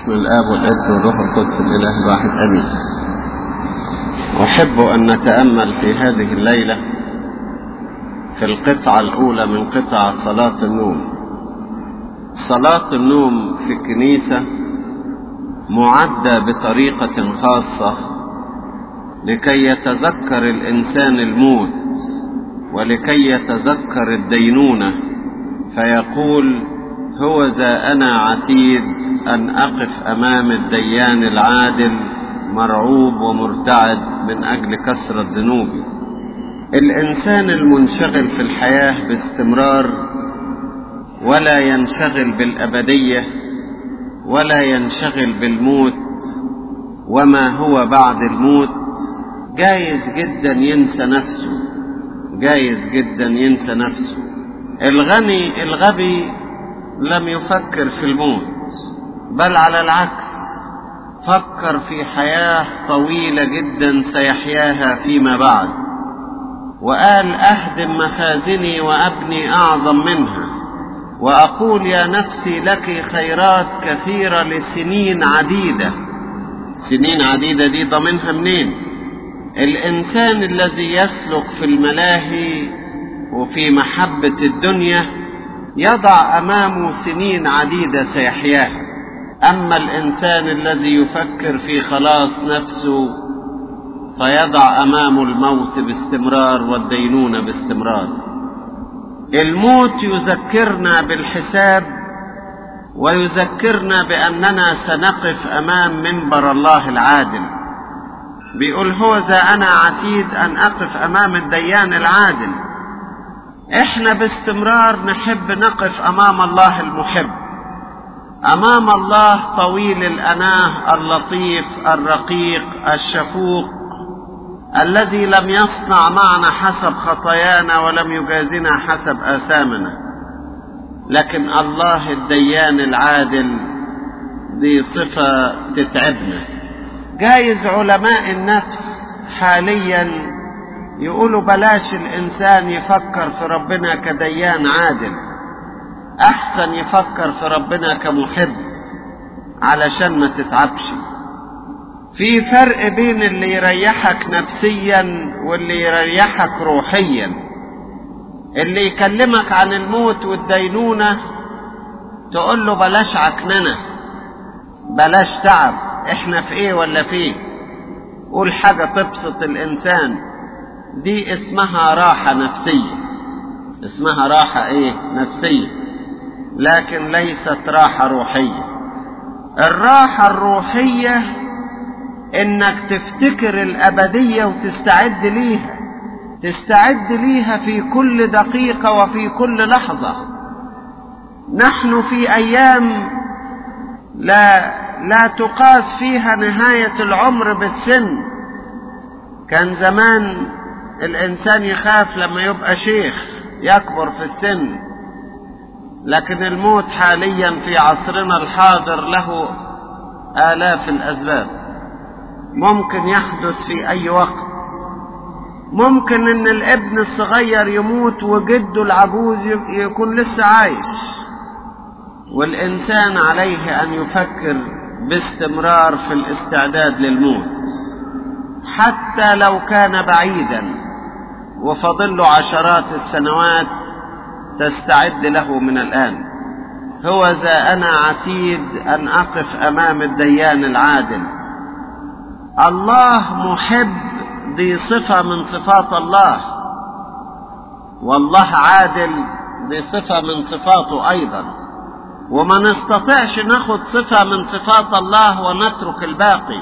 باسم الآب والابن والروح القدس الإله الواحد أمين. أحب أن نتأمل في هذه الليلة في القطعة الأولى من قطع صلاة النوم. صلاة النوم في الكنيسة معدة بطريقة خاصة لكي يتذكر الإنسان الموت ولكي يتذكر الدينونة فيقول هو ذا أنا عتيد أن أقف أمام الديان العادل مرعوب ومرتعد من أجل كثرة ذنوبي. الإنسان المنشغل في الحياة باستمرار ولا ينشغل بالأبدية ولا ينشغل بالموت وما هو بعد الموت. جايز جدا ينسى نفسه. جايز جدا ينسى نفسه. الغني الغبي لم يفكر في الموت بل على العكس فكر في حياة طويلة جدا سيحياها فيما بعد. وقال أهدم مخازني وأبني أعظم منها. وأقول يا نفسي لك خيرات كثيرة لسنين عديدة. سنين عديدة دي ضمنها منين؟ الإنسان الذي يسلك في الملاهي وفي محبة الدنيا يضع أمامه سنين عديدة سيحياها أما الإنسان الذي يفكر في خلاص نفسه فيضع أمامه الموت باستمرار والدينونة باستمرار. الموت يذكرنا بالحساب ويذكرنا بأننا سنقف أمام منبر الله العادل. بيقول هو ذا أنا عتيد أن أقف أمام الديان العادل. إحنا باستمرار نحب نقف أمام الله المحب. أمام الله طويل الأناه اللطيف الرقيق الشفوق الذي لم يصنع معنا حسب خطايانا ولم يجازنا حسب آثامنا. لكن الله الديان العادل دي صفة تتعبنا. جايز علماء النفس حاليا يقولوا بلاش الإنسان يفكر في ربنا كديان عادل. أحسن يفكر في ربنا كمحب علشان ما تتعبش. في فرق بين اللي يريحك نفسيا واللي يريحك روحيا. اللي يكلمك عن الموت والدينونة تقول له بلاش عكننة بلاش تعب إحنا في إيه ولا في إيه قول حاجة تبسط الإنسان. دي اسمها راحة نفسية. اسمها راحة إيه؟ نفسية. لكن ليست راحة روحية. الراحة الروحية إنك تفتكر الأبدية وتستعد ليها. تستعد ليها في كل دقيقة وفي كل لحظة. نحن في أيام لا لا تقاس فيها نهاية العمر بالسن. كان زمان الإنسان يخاف لما يبقى شيخ يكبر في السن. لكن الموت حاليا في عصرنا الحاضر له آلاف الأسباب. ممكن يحدث في أي وقت. ممكن إن الابن الصغير يموت وجده العجوز يكون لسه عايش. والإنسان عليه أن يفكر باستمرار في الاستعداد للموت. حتى لو كان بعيدا. وفضل له عشرات السنوات تستعد له من الآن. هو ذا أنا عتيد أن أقف أمام الديان العادل. الله محب دي صفة من صفات الله. والله عادل دي صفة من صفاته أيضا. وما نستطيعش ناخد صفة من صفات الله ونترك الباقي.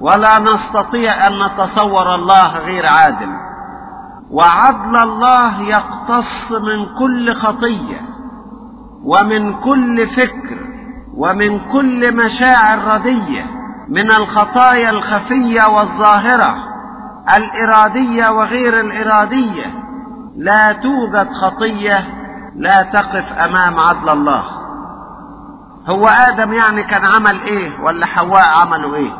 ولا نستطيع أن نتصور الله غير عادل. وعدل الله يقتص من كل خطية ومن كل فكر ومن كل مشاعر ردية من الخطايا الخفية والظاهرة الإرادية وغير الإرادية. لا توجد خطية لا تقف أمام عدل الله. هو آدم يعني كان عمل إيه ولا حواء عملوا إيه؟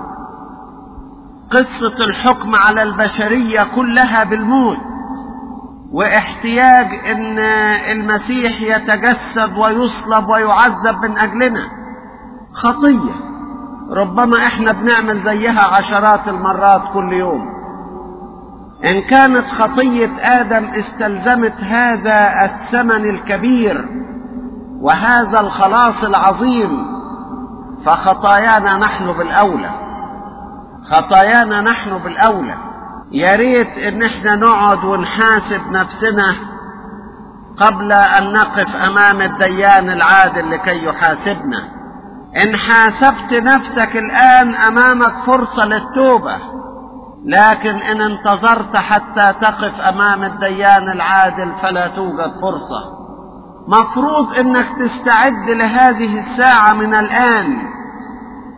قصة الحكم على البشرية كلها بالموت. واحتياج إن المسيح يتجسد ويصلب ويعذب من أجلنا. خطية. ربما إحنا بنعمل زيها عشرات المرات كل يوم. إن كانت خطية آدم استلزمت هذا الثمن الكبير وهذا الخلاص العظيم فخطايانا نحن بالأولى. خطايانا نحن بالأولى. يا ريت إن إحنا نقعد ونحاسب نفسنا قبل أن نقف أمام الديان العادل لكي يحاسبنا. إن حاسبت نفسك الآن أمامك فرصة للتوبة لكن إن انتظرت حتى تقف أمام الديان العادل فلا توجد فرصة. مفروض إنك تستعد لهذه الساعة من الآن.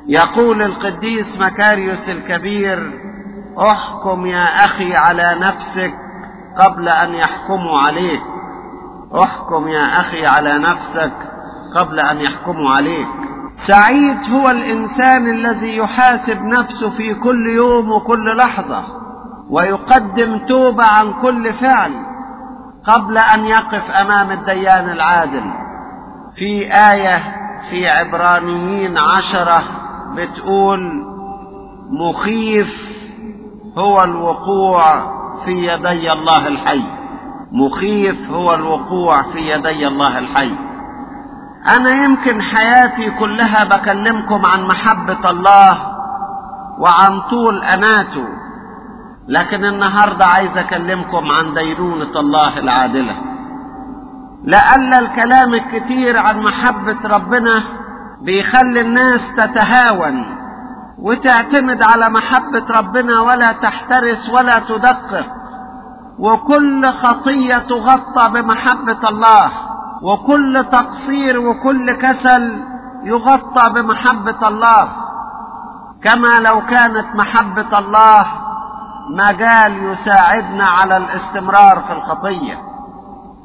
يقول القديس مكاريوس الكبير احكم يا أخي على نفسك قبل أن يحكموا عليك. احكم يا أخي على نفسك قبل أن يحكموا عليك. سعيد هو الإنسان الذي يحاسب نفسه في كل يوم وكل لحظة ويقدم توبة عن كل فعل قبل أن يقف أمام الديان العادل. في آية في عبرانيين عشرة بتقول مخيف هو الوقوع في يدي الله الحي. مخيف هو الوقوع في يدي الله الحي. أنا يمكن حياتي كلها بكلمكم عن محبة الله وعن طول أناته لكن النهارده عايز أكلمكم عن دينونة الله العادلة. لأن الكلام الكتير عن محبة ربنا بيخلي الناس تتهاون. وتعتمد على محبة ربنا ولا تحترس ولا تدقق. وكل خطية تغطى بمحبة الله وكل تقصير وكل كسل يغطى بمحبة الله. كما لو كانت محبة الله مجال يساعدنا على الاستمرار في الخطية.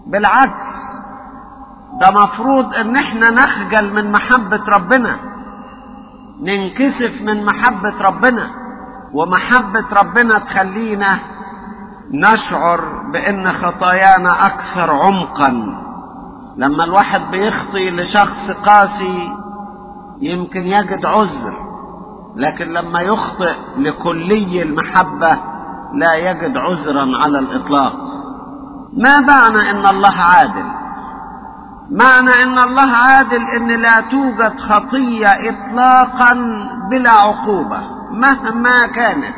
بالعكس ده مفروض إن إحنا نخجل من محبة ربنا. ننكسف من محبة ربنا ومحبة ربنا تخلينا نشعر بأن خطايانا أكثر عمقا. لما الواحد بيخطي لشخص قاسي يمكن يجد عذر لكن لما يخطئ لكلي المحبة لا يجد عذرا على الإطلاق. ما معنى إن الله عادل؟ معنى إن الله عادل إن لا توجد خطية اطلاقا بلا عقوبة مهما كانت.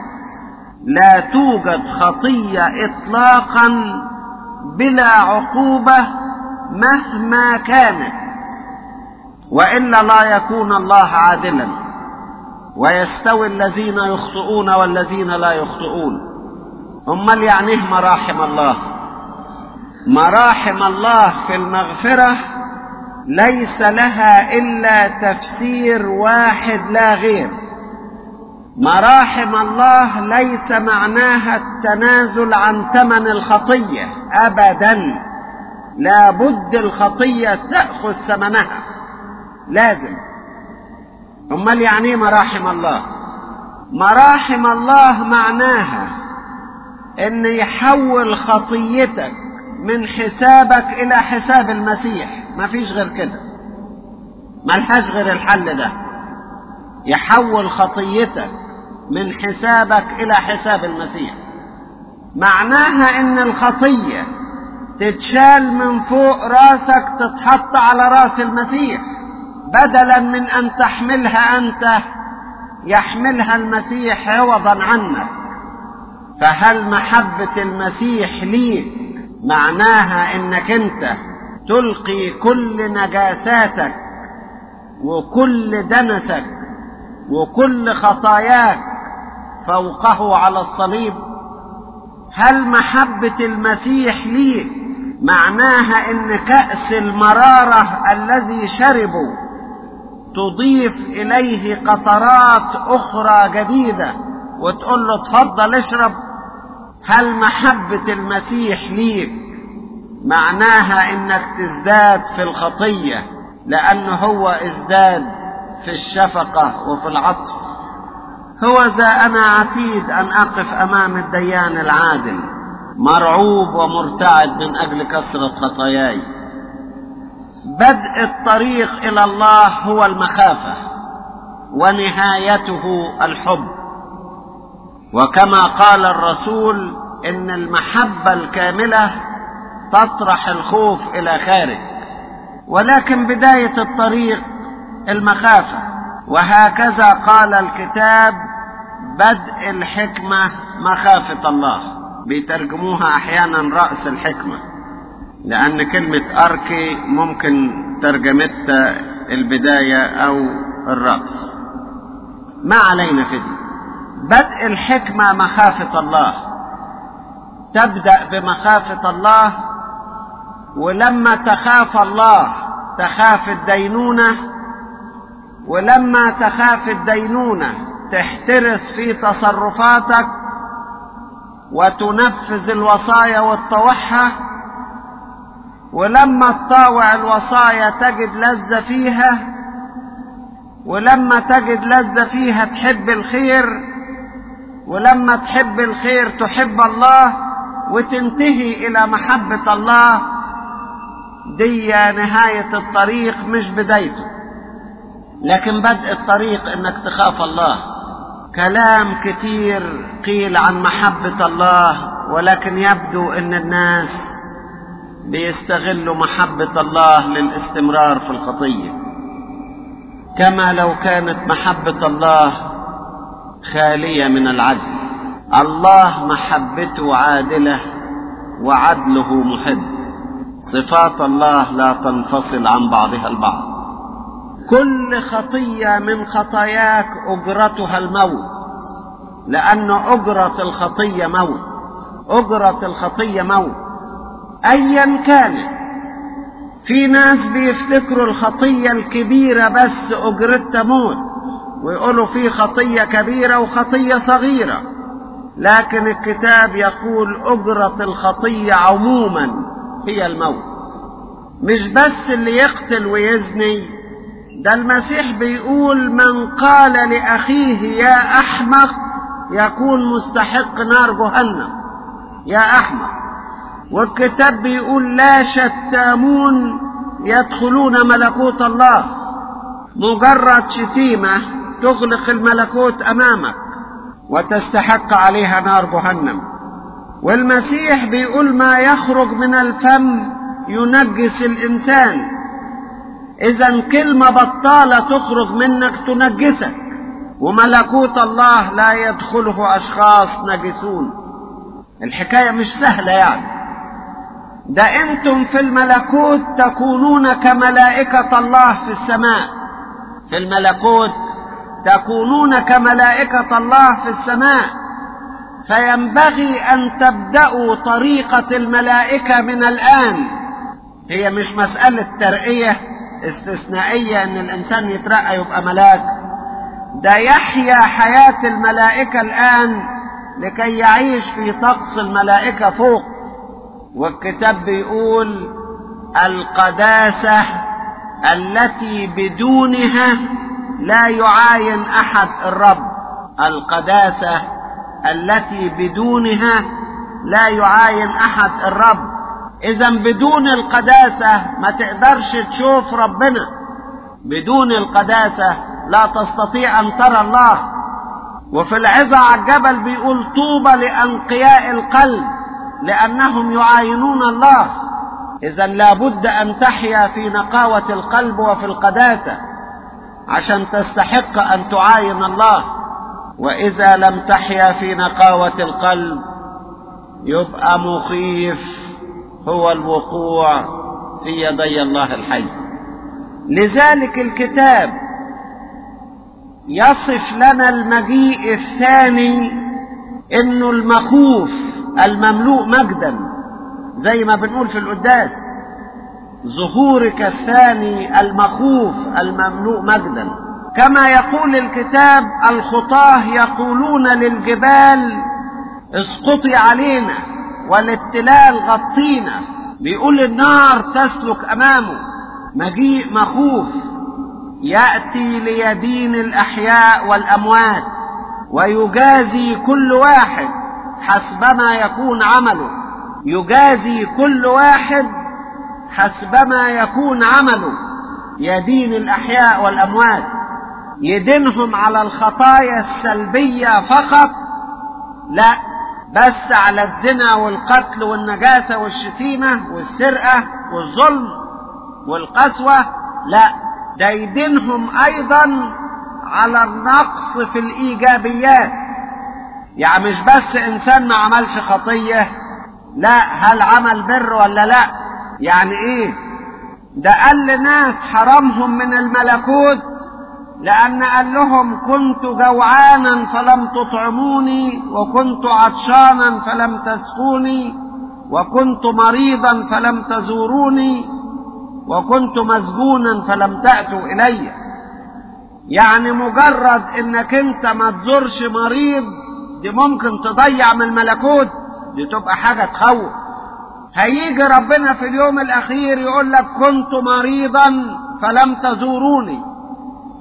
لا توجد خطية اطلاقا بلا عقوبة مهما كانت. وإلا لا يكون الله عادلا. ويستوي الذين يخطئون والذين لا يخطئون. امال يعنيه مراحم الله. مراحم الله في المغفرة ليس لها إلا تفسير واحد لا غير. مراحم الله ليس معناها التنازل عن ثمن الخطية ابدا. لا بد الخطية تأخذ ثمنها. لازم. امال يعني مراحم الله؟ مراحم الله معناها إن يحول خطيتك من حسابك إلى حساب المسيح. ما فيش غير كده. ملهاش غير الحل ده. يحول خطيتك من حسابك إلى حساب المسيح. معناها إن الخطية تتشال من فوق راسك تتحط على راس المسيح. بدلا من أن تحملها أنت يحملها المسيح عوضا عنك. فهل محبة المسيح ليك معناها إنك أنت تلقي كل نجاساتك وكل دنسك وكل خطاياك فوقه على الصليب. هل محبة المسيح ليك معناها إن كأس المرارة الذي شربوا تضيف إليه قطرات أخرى جديدة وتقول له اتفضل اشرب؟ هل محبة المسيح ليك معناها إنك تزداد في الخطية لأنه هو إزداد في الشفقة وفي العطف؟ هو ذا أنا عتيد أن أقف أمام الديان العادل مرعوب ومرتعد من أجل كثرة خطاياي. بدء الطريق إلى الله هو المخافة ونهايته الحب. وكما قال الرسول إن المحبة الكاملة تطرح الخوف إلى خارج. ولكن بداية الطريق المخافة. وهكذا قال الكتاب بدء الحكمة مخافة الله. بيترجموها أحيانا رأس الحكمة. لأن كلمة اركي ممكن ترجمتها البداية أو الرأس. ما علينا في دي؟ بدء الحكمة مخافة الله. تبدأ بمخافة الله ولما تخاف الله تخاف الدينونة ولما تخاف الدينونة تحترس في تصرفاتك وتنفذ الوصايا وتطوعها ولما تطاوع الوصايا تجد لذة فيها ولما تجد لذة فيها تحب الخير ولما تحب الخير تحب الله وتنتهي إلى محبة الله دي نهاية الطريق مش بدايته. لكن بدء الطريق إنك تخاف الله. كلام كتير قيل عن محبة الله ولكن يبدو إن الناس بيستغلوا محبة الله للاستمرار في الخطية كما لو كانت محبة الله خالية من العدل. الله محبته عادلة وعدله محب. صفات الله لا تنفصل عن بعضها البعض. كل خطية من خطاياك أجرتها الموت. لأن أجرة الخطية موت. أجرة الخطية موت. أيا كانت. في ناس بيفتكروا الخطية الكبيرة بس أجرتها موت. ويقولوا في خطية كبيرة وخطية صغيرة. لكن الكتاب يقول أجرة الخطية عموما هي الموت. مش بس اللي يقتل ويزني ده المسيح بيقول من قال لأخيه يا أحمق يكون مستحق نار جهنم. يا أحمق. والكتاب بيقول لا شتامون يدخلون ملكوت الله. مجرد شتيمة تغلق الملكوت أمامك وتستحق عليها نار جهنم. والمسيح بيقول ما يخرج من الفم ينجس الإنسان. إذا كلمة بطالة تخرج منك تنجسك وملكوت الله لا يدخله أشخاص نجسون. الحكاية مش سهلة يعني. ده أنتم في الملكوت تكونون كملائكة الله في السماء. في الملكوت تكونون كملائكة الله في السماء. فينبغي أن تبدأوا طريقة الملائكة من الآن. هي مش مسألة ترقية استثنائية إن الإنسان يترقى يبقى ملاك. ده يحيا حياة الملائكة الآن لكي يعيش في طقس الملائكة فوق. والكتاب بيقول القداسة التي بدونها لا يعاين أحد الرب. القداسة التي بدونها لا يعاين أحد الرب. اذا بدون القداسة ما تقدرش تشوف ربنا. بدون القداسة لا تستطيع أن ترى الله. وفي العظة على الجبل بيقول طوبى لأنقياء القلب لأنهم يعاينون الله. إذا لابد أن تحيا في نقاوة القلب وفي القداسة. عشان تستحق أن تعاين الله. وإذا لم تحيا في نقاوة القلب يبقى مخيف هو الوقوع في يدي الله الحي. لذلك الكتاب يصف لنا المجيء الثاني إنه المخوف المملوء مجدا زي ما بنقول في القداس. ظهورك الثاني المخوف المملوء مجدا. كما يقول الكتاب الخطاه يقولون للجبال اسقطي علينا والابتلال غطينا. بيقول النار تسلك أمامه. مجيء مخوف يأتي ليدين الأحياء والأموات ويجازي كل واحد حسبما يكون عمله. يجازي كل واحد حسبما يكون عمله يدين الأحياء والأموات يدينهم على الخطايا السلبية فقط لا بس على الزنا والقتل والنجاسة والشتيمة والسرقة والظلم والقسوة لا ده يدينهم أيضا على النقص في الإيجابيات. يعني مش بس إنسان ما عملش خطية لا هل عمل بر ولا لا؟ يعني إيه؟ ده قال لناس حرمهم من الملكوت لأن قال لهم كنت جوعانا فلم تطعموني وكنت عطشانا فلم تسقوني وكنت مريضا فلم تزوروني وكنت مسجونا فلم تأتوا إلي. يعني مجرد إنك أنت ما تزورش مريض دي ممكن تضيع من الملكوت دي تبقى حاجة تخوف. هيجي ربنا في اليوم الأخير يقول لك كنت مريضا فلم تزوروني.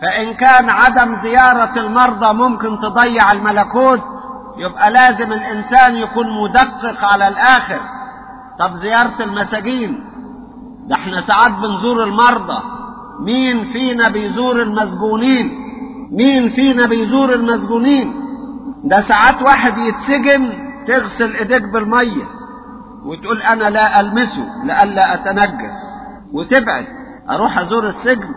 فإن كان عدم زيارة المرضى ممكن تضيع الملكوت يبقى لازم الإنسان يكون مدقق على الآخر. طب زيارة المساجين ده إحنا ساعات بنزور المرضى. مين فينا بيزور المسجونين؟ مين فينا بيزور المسجونين؟ ده ساعات واحد يتسجن تغسل إيديك بالمية. وتقول أنا لا ألمسه لئلا أتنجس. وتبعد أروح أزور السجن.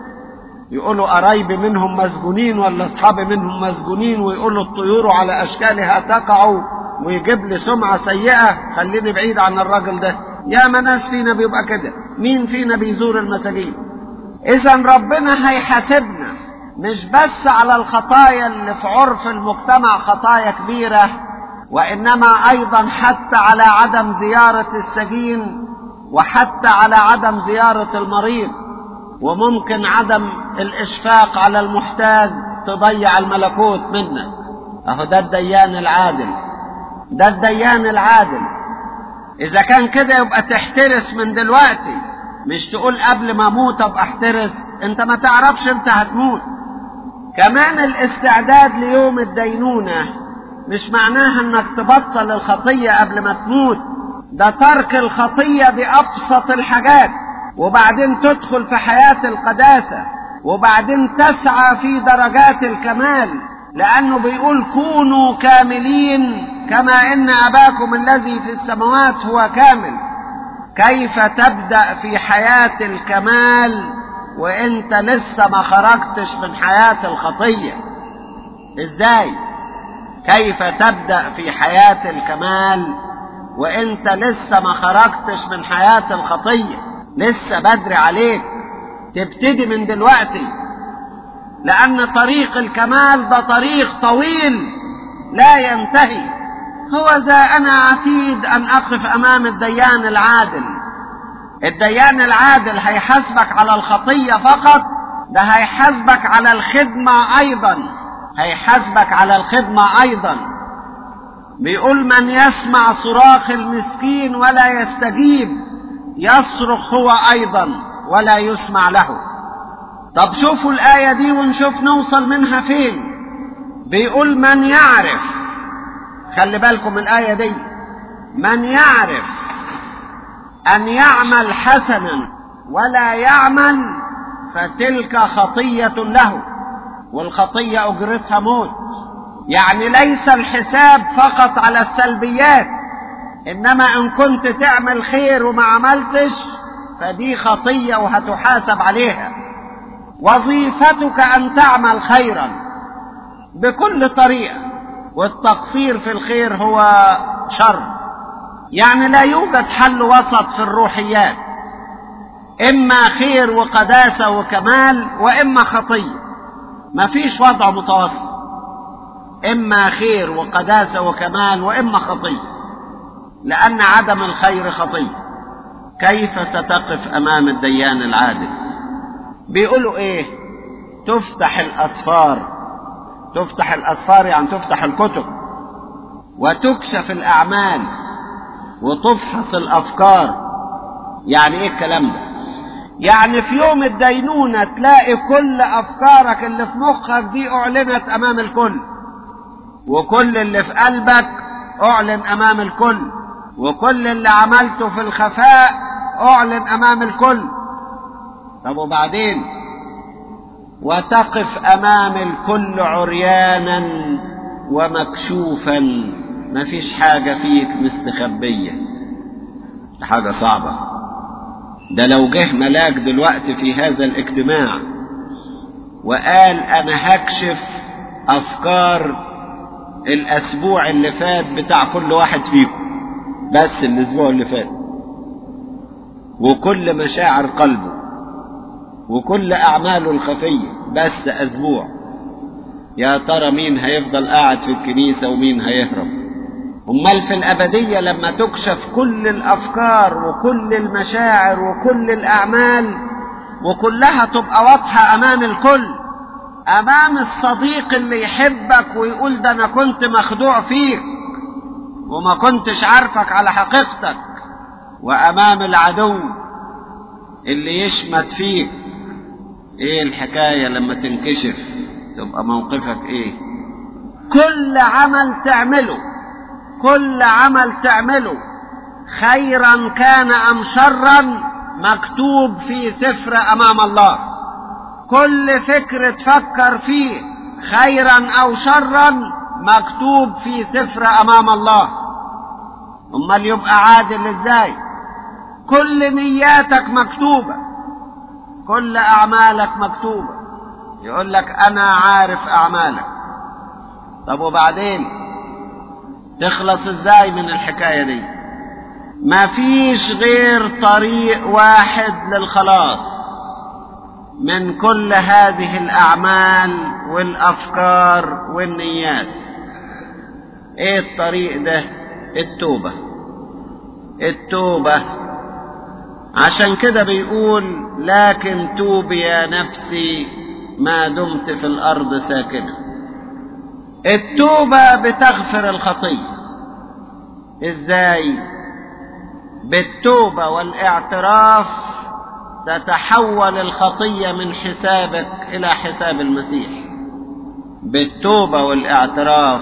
يقولوا قرايبي منهم مسجونين ولا أصحابي منهم مسجونين ويقولوا الطيور على أشكالها تقع ويجيب لي سمعة سيئة خليني بعيد عن الراجل ده. يا ما ناس فينا بيبقى كده. مين فينا بيزور المساجين؟ إذا ربنا هيحاسبنا مش بس على الخطايا اللي في عرف المجتمع خطايا كبيرة. وإنما أيضا حتى على عدم زيارة السجين وحتى على عدم زيارة المريض وممكن عدم الإشفاق على المحتاج تضيع الملكوت منا أهو ده الديان العادل ده الديان العادل. إذا كان كده يبقى تحترس من دلوقتي مش تقول قبل ما أموت أبقى احترس أنت ما تعرفش أنت هتموت. كمان الاستعداد ليوم الدينونة مش معناها إنك تبطل الخطية قبل ما تموت. ده ترك الخطية بأبسط الحاجات. وبعدين تدخل في حياة القداسة. وبعدين تسعى في درجات الكمال. لأنه بيقول كونوا كاملين كما إن أباكم الذي في السماوات هو كامل. كيف تبدأ في حياة الكمال وإنت لسه ما خرجتش من حياة الخطية؟ إزاي؟ كيف تبدأ في حياة الكمال؟ وإنت لسه ما خرجتش من حياة الخطية لسه بدري عليك. تبتدي من دلوقتي لأن طريق الكمال ده طريق طويل لا ينتهي. هو ذا أنا عتيد أن أقف أمام الديان العادل. الديان العادل هيحاسبك على الخطية فقط ده هيحاسبك على الخدمة أيضا. هيحاسبك على الخدمة أيضا. بيقول من يسمع صراخ المسكين ولا يستجيب يصرخ هو أيضا ولا يسمع له. طب شوفوا الآية دي ونشوف نوصل منها فين. بيقول من يعرف خلي بالكم الآية دي من يعرف أن يعمل حسنا ولا يعمل فتلك خطية له. والخطية أجرتها موت. يعني ليس الحساب فقط على السلبيات إنما إن كنت تعمل خير وما عملتش فدي خطية وهتحاسب عليها. وظيفتك أن تعمل خيرا بكل طريقة والتقصير في الخير هو شر. يعني لا يوجد حل وسط في الروحيات إما خير وقداسة وكمال وإما خطية. ما فيش وضع متوسط إما خير وقداسة وكمال وإما خطية. لأن عدم الخير خطية. كيف ستقف أمام الديان العادل؟ بيقولوا إيه؟ تفتح الأسفار. تفتح الأسفار يعني تفتح الكتب. وتكشف الأعمال. وتفحص الأفكار. يعني إيه الكلام ده؟ يعني في يوم الدينونة تلاقي كل أفكارك اللي في مخك دي أعلنت أمام الكل. وكل اللي في قلبك أعلن أمام الكل. وكل اللي عملته في الخفاء أعلن أمام الكل. طب وبعدين؟ وتقف أمام الكل عريانا ومكشوفا. ما فيش حاجة فيك مستخبية. حاجة صعبة. ده لو جه ملاك دلوقتي في هذا الاجتماع وقال أنا هكشف أفكار الأسبوع اللي فات بتاع كل واحد فيكم بس الأسبوع اللي فات وكل مشاعر قلبه وكل أعماله الخفية بس أسبوع. يا ترى مين هيفضل قاعد في الكنيسة ومين هيهرب؟ امال في الابديه لما تكشف كل الأفكار وكل المشاعر وكل الأعمال وكلها تبقى واضحة أمام الكل أمام الصديق اللي يحبك ويقول ده أنا كنت مخدوع فيك وما كنتش عارفك على حقيقتك وأمام العدو اللي يشمت فيك. إيه الحكاية لما تنكشف تبقى موقفك إيه؟ كل عمل تعمله كل عمل تعمله. خيرا كان أم شرا مكتوب في سفر أمام الله. كل فكر تفكر فيه خيرا أو شرا مكتوب في سفر أمام الله. امال يبقى عادل إزاي؟ كل نياتك مكتوبة. كل أعمالك مكتوبة. يقول لك أنا عارف أعمالك. طب وبعدين؟ تخلص إزاي من الحكاية دي؟ ما فيش غير طريق واحد للخلاص من كل هذه الأعمال والأفكار والنيات. إيه الطريق ده؟ التوبة. التوبة. عشان كده بيقول لكن توبي يا نفسي ما دمت في الأرض ساكنة. التوبة بتغفر الخطيه إزاي؟ بالتوبة والإعتراف تتحول الخطيه من حسابك إلى حساب المسيح. بالتوبة والإعتراف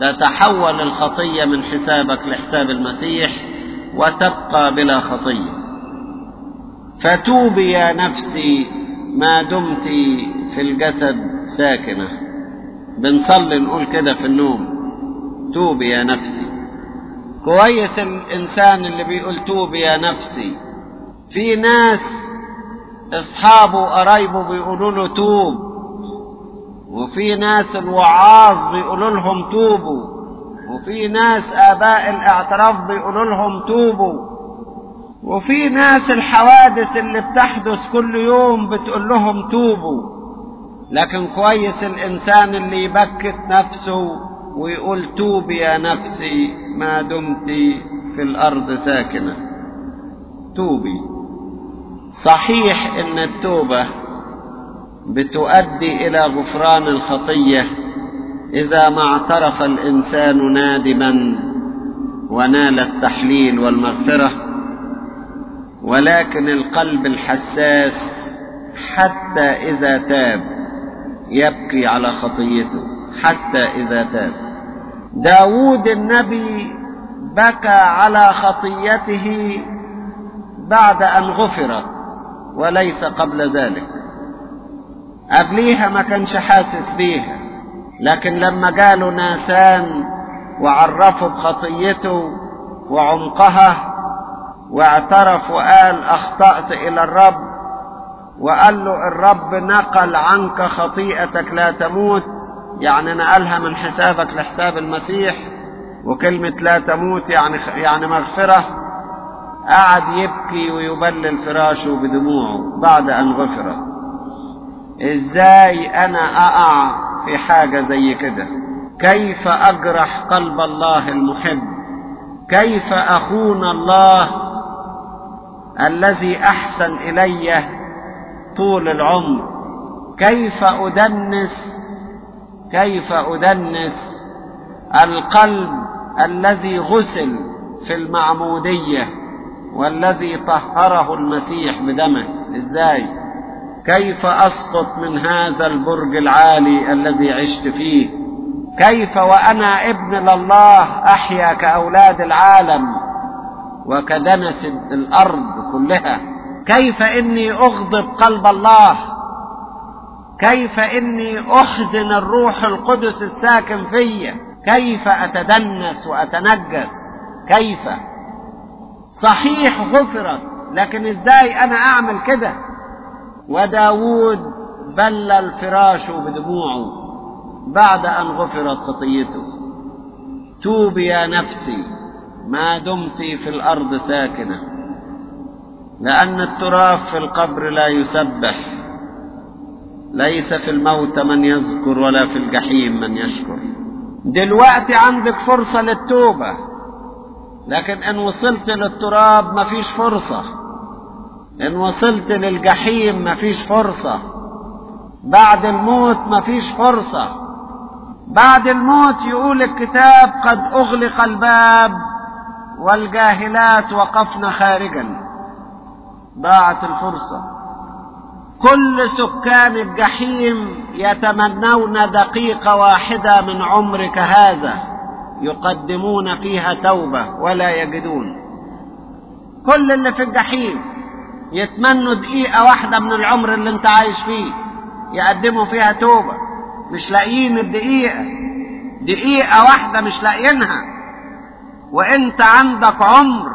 تتحول الخطيه من حسابك لحساب المسيح وتبقى بلا خطيه فتوبي يا نفسي ما دمت في الجسد ساكنة. بنصلي نقول كده في النوم. توبي يا نفسي. كويس الإنسان اللي بيقول توبي يا نفسي. في ناس أصحابه وقرايبه بيقولوا له توب وفي ناس الوعاظ بيقولوا لهم توبوا وفي ناس آباء الأعتراف بيقولوا لهم توبوا وفي ناس الحوادث اللي بتحدث كل يوم بتقول لهم توبوا. لكن كويس الإنسان اللي يبكت نفسه ويقول توبي يا نفسي ما دمت في الأرض ساكنة. توبي. صحيح إن التوبة بتؤدي إلى غفران الخطية إذا ما اعترف الإنسان نادما ونال التحليل والمغفرة. ولكن القلب الحساس حتى إذا تاب يبكي على خطيته حتى إذا تاب. داود النبي بكى على خطيته بعد أن غفرت وليس قبل ذلك. قبليها ما كانش حاسس بيها لكن لما جاله ناسان وعرفوا بخطيته وعمقها واعترف وقال أخطأت إلى الرب وقال له الرب نقل عنك خطيئتك لا تموت. يعني نقلها من حسابك لحساب المسيح وكلمة لا تموت يعني يعني مغفرة. قعد يبكي ويبلل فراشه بدموعه بعد أن غفر. إزاي أنا أقع في حاجة زي كده؟ كيف أجرح قلب الله المحب؟ كيف أخون الله الذي أحسن إلي طول العمر. كيف أدنس؟ كيف أدنس؟ القلب الذي غسل في المعمودية والذي طهره المسيح بدمه. إزاي؟ كيف أسقط من هذا البرج العالي الذي عشت فيه؟ كيف وأنا ابن لله أحيا كأولاد العالم وكدنس الأرض كلها؟ كيف إني أغضب قلب الله؟ كيف إني أحزن الروح القدس الساكن فيا كيف أتدنس وأتنجس؟ كيف؟ صحيح غفرت لكن إزاي أنا أعمل كده؟ وداود بل الفراش بدموعه بعد أن غفرت خطيته. توب يا نفسي ما دمت في الأرض ساكنة. لأن التراب في القبر لا يسبح. ليس في الموت من يذكر ولا في الجحيم من يشكر. دلوقتي عندك فرصة للتوبة. لكن إن وصلت للتراب مفيش فرصة. إن وصلت للجحيم مفيش فرصة. بعد الموت مفيش فرصة. بعد الموت يقول الكتاب قد أغلق الباب والجاهلات وقفن خارجا. ضاعت الفرصة. كل سكان الجحيم يتمنون دقيقة واحدة من عمرك هذا. يقدمون فيها توبة ولا يجدون. كل اللي في الجحيم يتمنوا دقيقة واحدة من العمر اللي انت عايش فيه. يقدموا فيها توبة. مش لاقيين الدقيقة. دقيقة واحدة مش لاقيينها. وانت عندك عمر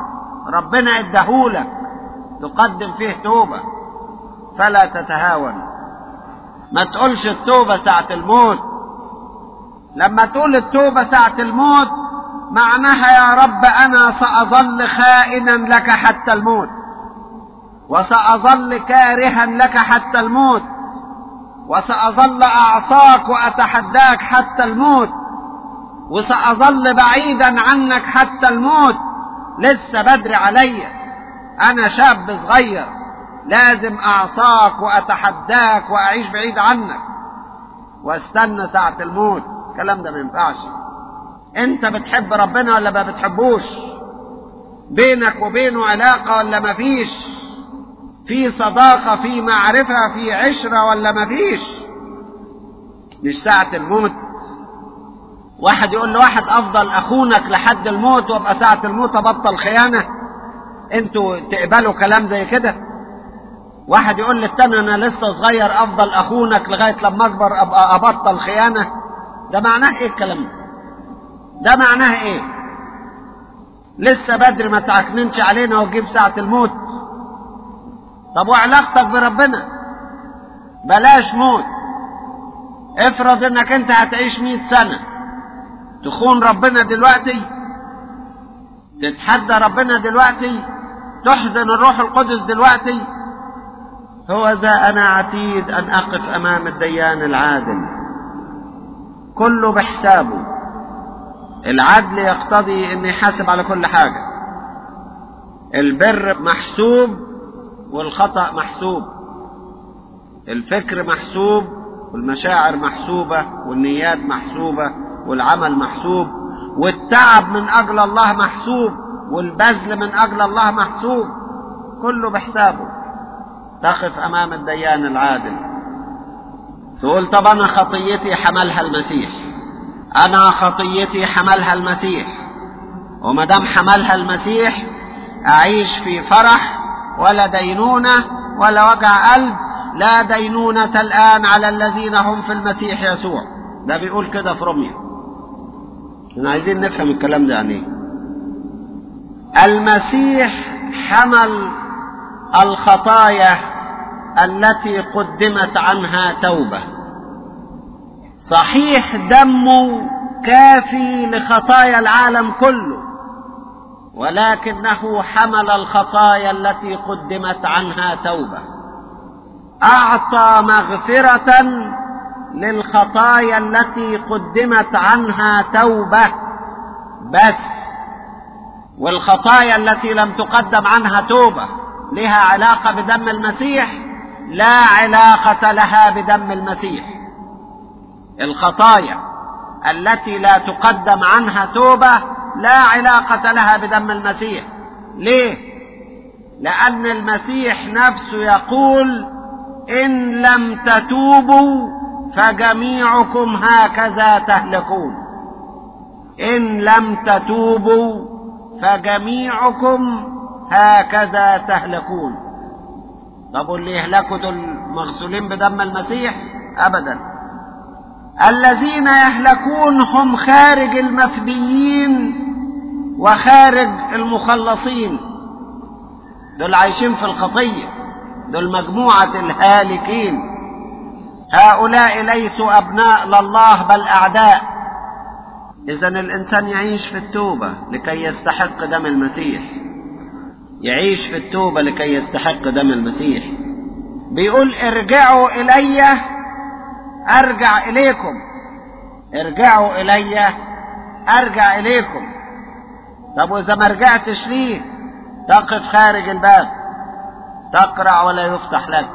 ربنا اداهولك. تقدم فيه توبة. فلا تتهاون. ما تقولش التوبة ساعة الموت. لما تقول التوبة ساعة الموت معناها يا رب أنا سأظل خائنا لك حتى الموت. وسأظل كارها لك حتى الموت. وسأظل أعصاك وأتحداك حتى الموت. وسأظل بعيدا عنك حتى الموت. لسه بدري عليا. أنا شاب صغير لازم أعصاك وأتحداك وأعيش بعيد عنك. واستنى ساعة الموت. الكلام ده ما ينفعش. أنت بتحب ربنا ولا ما بتحبوش؟ بينك وبينه علاقة ولا ما فيش؟ في صداقة في معرفة في عشرة ولا ما فيش؟ مش ساعة الموت. واحد يقول لواحد أفضل أخونك لحد الموت وأبقى ساعة الموت أبطل خيانة. أنتوا تقبلوا كلام زي كده؟ واحد يقول للتاني أنا لسه صغير أفضل أخونك لغاية لما أكبر أبقى أبطل خيانة؟ ده معناه إيه الكلام ده؟ ده معناه إيه؟ لسه بدري ما تعكننش علينا وتجيب ساعة الموت. طب وعلاقتك بربنا. بلاش موت. افرض إنك أنت هتعيش مئة سنة. تخون ربنا دلوقتي. تتحدى ربنا دلوقتي. تحزن الروح القدس دلوقتي. هو ذا أنا عتيد أن أقف أمام الديان العادل. كله بحسابه. العدل يقتضي ان يحاسب على كل حاجة. البر محسوب والخطأ محسوب. الفكر محسوب والمشاعر محسوبة والنيات محسوبة والعمل محسوب. والتعب من أجل الله محسوب. والبذل من أجل الله محسوب كله بحسابه. تقف أمام الديان العادل. تقول طب أنا خطيتي حملها المسيح. أنا خطيتي حملها المسيح. وما دام حملها المسيح أعيش في فرح ولا دينونة ولا وجع قلب لا دينونة الآن على الذين هم في المسيح يسوع. ده بيقول كده في روميا إحنا عايزين نفهم الكلام ده يعني إيه؟ المسيح حمل الخطايا التي قدمت عنها توبة. صحيح دمه كافي لخطايا العالم كله ولكنه حمل الخطايا التي قدمت عنها توبة. أعطى مغفرة للخطايا التي قدمت عنها توبة بس والخطايا التي لم تقدم عنها توبة لها علاقة بدم المسيح لا علاقة لها بدم المسيح. الخطايا التي لا تقدم عنها توبة لا علاقة لها بدم المسيح. ليه؟ لأن المسيح نفسه يقول إن لم تتوبوا فجميعكم هكذا تهلكون. إن لم تتوبوا فجميعكم هكذا تهلكون. طب واللي يهلكوا دول مغسولين بدم المسيح؟ أبدا. الذين يهلكون هم خارج المفديين وخارج المخلصين. دول عايشين في الخطية. دول مجموعة الهالكين. هؤلاء ليسوا أبناء لله بل أعداء. إذا الإنسان يعيش في التوبة لكي يستحق دم المسيح. يعيش في التوبة لكي يستحق دم المسيح. بيقول ارجعوا إلي أرجع إليكم. ارجعوا إلي أرجع إليكم. طب وإذا ما رجعتش ليه؟ تقف خارج الباب. تقرع ولا يفتح لك.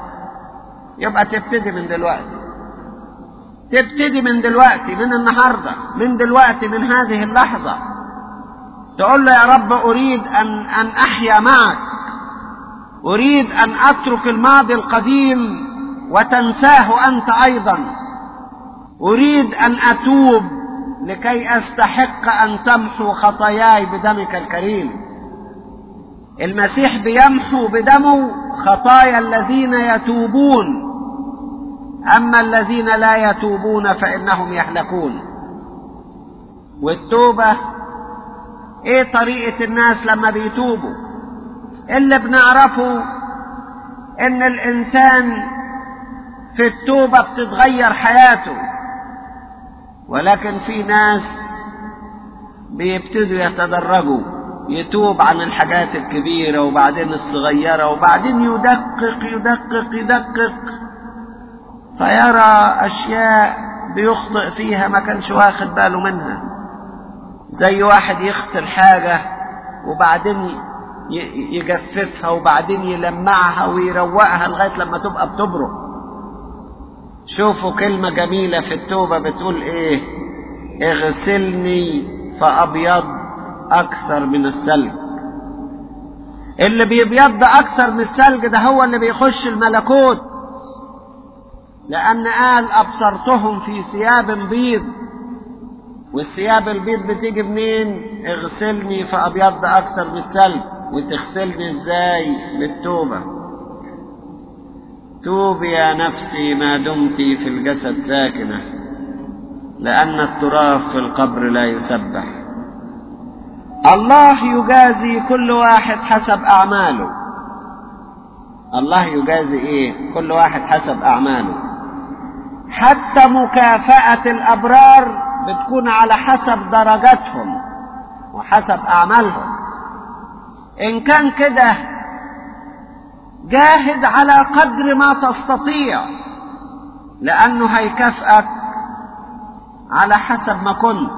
يبقى تبتدي من دلوقتي. تبتدي من دلوقتي من النهارده من دلوقتي من هذه اللحظة. تقول له يا رب أريد أن أن أحيا معك. أريد أن أترك الماضي القديم وتنساه أنت أيضا. أريد أن أتوب لكي أستحق أن تمحو خطاياي بدمك الكريم. المسيح بيمحو بدمه خطايا الذين يتوبون. أما الذين لا يتوبون فإنهم يهلكون والتوبة إيه طريقة الناس لما بيتوبوا؟ اللي بنعرفه إن الإنسان في التوبة بتتغير حياته ولكن في ناس بيبتدوا يتدرجوا يتوب عن الحاجات الكبيرة وبعدين الصغيرة وبعدين يدقق يدقق يدقق. فيرى أشياء بيخطئ فيها ما كانش واخد باله منها. زي واحد يغسل حاجة وبعدين يجففها وبعدين يلمعها ويروقها لغاية لما تبقى بتبرق. شوفوا كلمة جميلة في التوبة بتقول إيه؟ اغسلني فأبيض أكثر من الثلج. اللي بيبيض أكثر من الثلج ده هو اللي بيخش الملكوت. لأن قال أبصرتهم في ثياب بيض. والثياب البيض بتيجي منين؟ اغسلني فأبيض أكثر من الثلج. وتغسلني إزاي؟ بالتوبة. توبي يا نفسي ما دمت في الجسد ساكنة لأن التراب في القبر لا يسبح. الله يجازي كل واحد حسب أعماله. الله يجازي إيه؟ كل واحد حسب أعماله. حتى مكافأة الأبرار بتكون على حسب درجاتهم وحسب أعمالهم. إن كان كده جاهد على قدر ما تستطيع لأنه هيكافئك على حسب ما كنت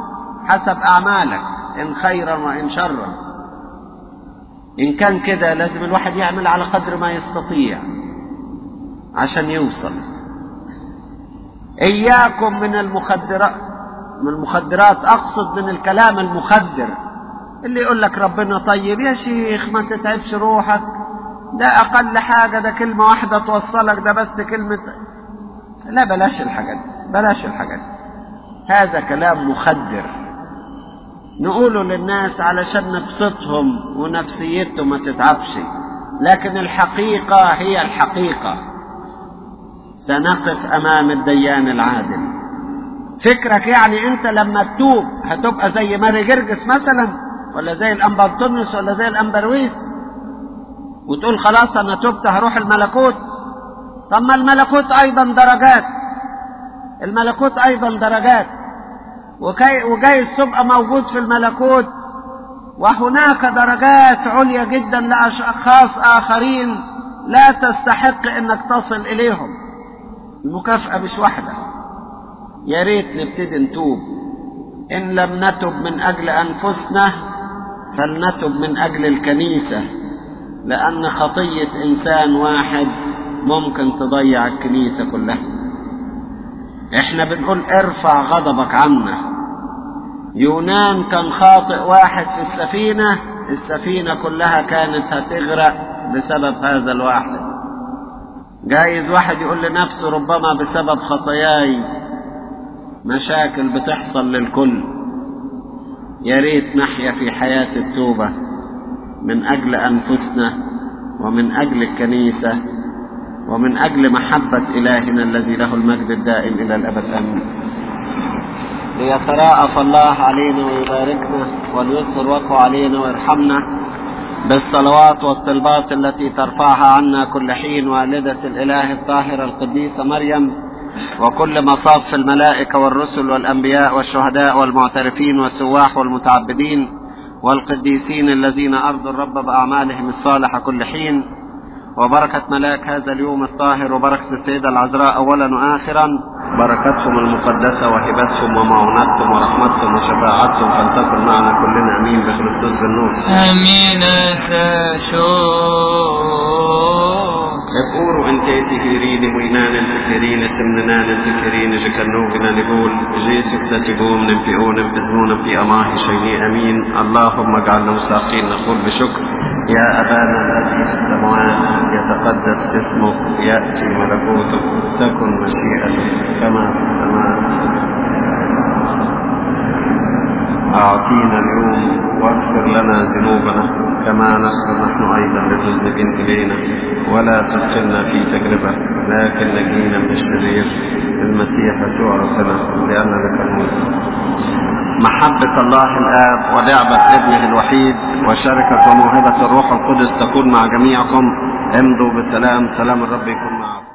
حسب أعمالك إن خيرا وإن شرا. إن كان كده لازم الواحد يعمل على قدر ما يستطيع عشان يوصل. إياكم من المخدرات من المخدرات أقصد من الكلام المخدر. اللي يقول لك ربنا طيب يا شيخ ما تتعبش روحك ده أقل حاجة ده كلمة واحدة توصلك ده بس كلمة. لا بلاش الحاجات بلاش الحاجات هذا كلام مخدر. نقوله للناس علشان نبسطهم ونفسيتهم ما تتعبش لكن الحقيقة هي الحقيقة. سنقف أمام الديان العادل. فكرك يعني أنت لما تتوب هتبقى زي ماري جرجس مثلا ولا زي الأنبا أنطونيوس ولا زي الأنبا رويس وتقول خلاص أنا تبت هروح الملكوت. طب ما الملكوت أيضا درجات. الملكوت أيضا درجات. وكي وجايز تبقى موجود في الملكوت. وهناك درجات عليا جدا لاشخاص آخرين لا تستحق إنك تصل إليهم. المكافأة مش واحدة. يا ريت نبتدي نتوب. إن لم نتب من أجل أنفسنا فلنتب من أجل الكنيسة لأن خطية إنسان واحد ممكن تضيع الكنيسة كلها. إحنا بنقول ارفع غضبك عنا. يونان كان خاطئ واحد في السفينة السفينة كلها كانت هتغرق بسبب هذا الواحد. جايز واحد يقول لنفسه ربما بسبب خطاياي مشاكل بتحصل للكل. يا ريت نحيا في حياة التوبة من أجل أنفسنا ومن أجل الكنيسة ومن أجل محبة إلهنا الذي له المجد الدائم إلى الأبد. آمين. ليتراءف الله علينا ويباركنا وليظهر وجهه علينا ويرحمنا. بالصلوات والطلبات التي ترفعها عنا كل حين والدة الإله الطاهرة القديسة مريم وكل مصاف الملائكة والرسل والأنبياء والشهداء والمعترفين والسواح والمتعبدين والقديسين الذين أرضوا الرب بأعمالهم الصالحة كل حين. وبركة ملاك هذا اليوم الطاهر وبركة السيدة العذراء أولا وآخرا. بركتهم المقدسة وهبتهم ومعونتهم ورحمتهم وشفاعتهم فلتكن معنا كلنا أمين بخريستوس بالنور. آمين ساشو يقول انت تهيرين وينان تكرين سمنان تكرين جكنوغنا نقول جيسو تتبوم نبيئون بزمون في أماه شيني أمين. اللهم اجعلنا مساقين. نقول بشكر. يا أبانا الذي في السماوات يتقدس اسمك يأتي ملكوتك تكن مشيئتك كما في السماء أعطينا اليوم واغفر لنا ذنوبنا كما نغفر نحن أيضا للمذنبين إلينا. ولا تدخلنا في تجربة لكن نجينا من الشرير. المسيح يسوع ربنا لأن لك الملك. محبة الله الآب ونعمة ابنه الوحيد وشركة وموهبة الروح القدس تكون مع جميعكم. امضوا بسلام. سلام الرب يكون معكم.